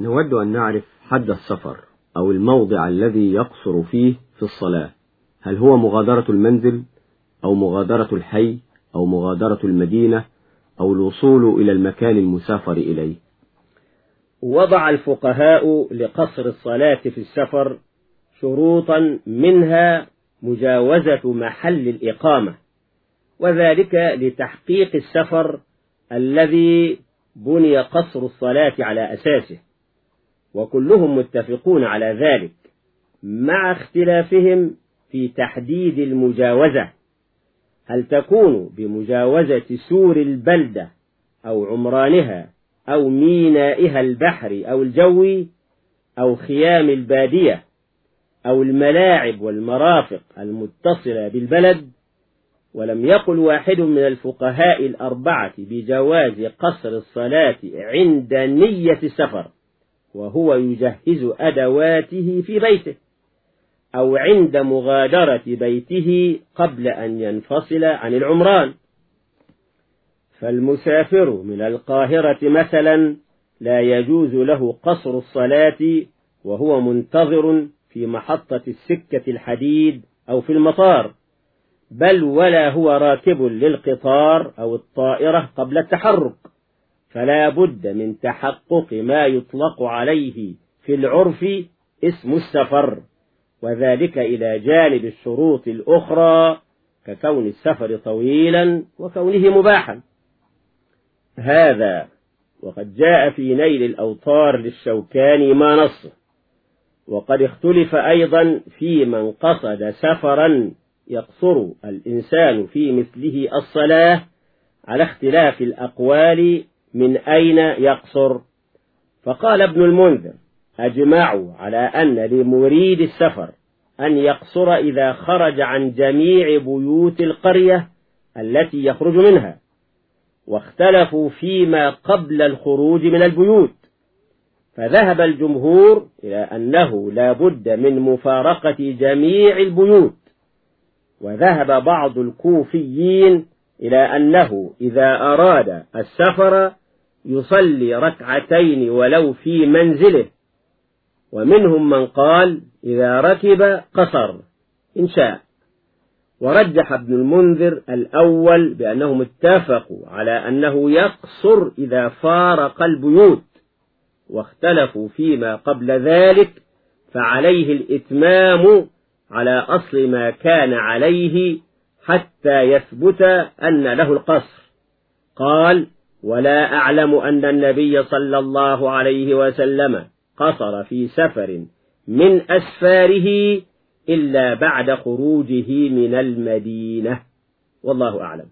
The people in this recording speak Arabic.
نود أن نعرف حد السفر أو الموضع الذي يقصر فيه في الصلاة. هل هو مغادرة المنزل أو مغادرة الحي أو مغادرة المدينة أو الوصول إلى المكان المسافر إليه؟ وضع الفقهاء لقصر الصلاة في السفر شروطا منها مجاوزة محل الإقامة وذلك لتحقيق السفر الذي بني قصر الصلاة على أساسه. وكلهم متفقون على ذلك مع اختلافهم في تحديد المجاوزة. هل تكون بمجاوزة سور البلدة أو عمرانها أو مينائها البحري أو الجوي أو خيام البادية أو الملاعب والمرافق المتصلة بالبلد؟ ولم يقل واحد من الفقهاء الأربعة بجواز قصر الصلاة عند نية السفر وهو يجهز أدواته في بيته أو عند مغادرة بيته قبل أن ينفصل عن العمران. فالمسافر من القاهرة مثلا لا يجوز له قصر الصلاة وهو منتظر في محطة السكة الحديد أو في المطار بل ولا هو راكب للقطار أو الطائرة قبل التحرك. فلا بد من تحقق ما يطلق عليه في العرف اسم السفر. وذلك إلى جانب الشروط الأخرى ككون السفر طويلا وكونه مباحا. هذا وقد جاء في نيل الأوطار للشوكاني ما نصه وقد اختلف أيضا في من قصد سفرا يقصر الإنسان في مثله الصلاة على اختلاف الأقوال من أين يقصر؟ فقال ابن المنذر أجمعوا على أن لمريد السفر أن يقصر إذا خرج عن جميع بيوت القرية التي يخرج منها واختلفوا فيما قبل الخروج من البيوت. فذهب الجمهور إلى أنه لا بد من مفارقة جميع البيوت وذهب بعض الكوفيين إلى أنه إذا أراد السفر يصلي ركعتين ولو في منزله. ومنهم من قال إذا ركب قصر إن شاء. ورجح ابن المنذر الأول بأنهم اتفقوا على أنه يقصر إذا فارق البيوت واختلفوا فيما قبل ذلك فعليه الإتمام على أصل ما كان عليه حتى يثبت أن له القصر. قال ولا أعلم أن النبي صلى الله عليه وسلم قصر في سفر من أسفاره إلا بعد خروجه من المدينة. والله أعلم.